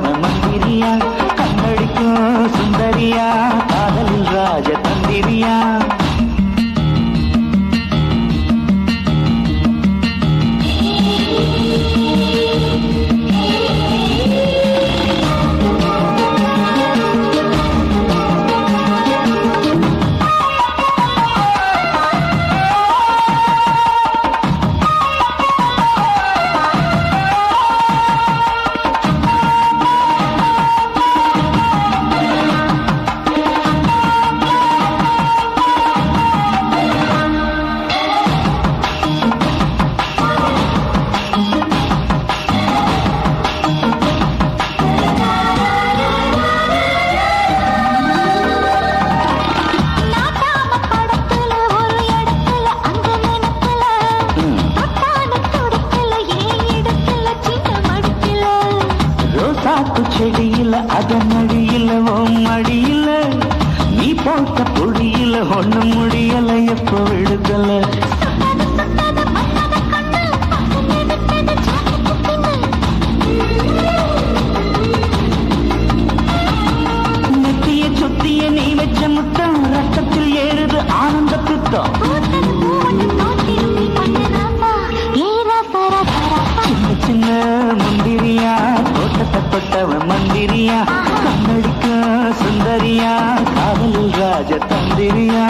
I'm be real. அதன ಸುಂದರಿಯಾ ಕಾವಲು ರಾಜ ತಂದಿರಿಯಾ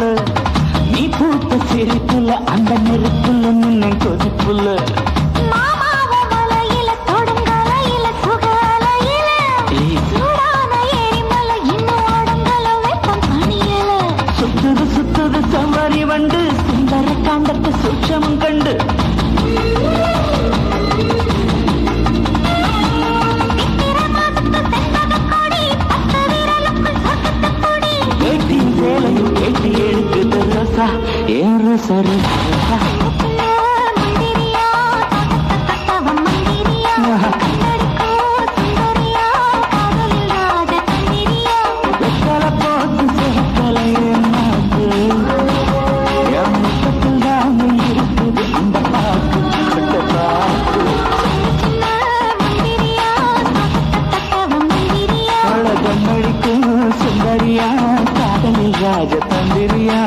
சிரிப்புல நீ பூத்த சிரிப்புல அந்த நெருப்புல முன்ன கொதிப்புல. சுத்துது சுத்துது சவாரி வண்டு சுந்தர காண்டத்து சூட்சமும் கண்டு. சரசரா ஏறு சரசரா சுந்தரியா காதலில் ராஜ தந்திரியா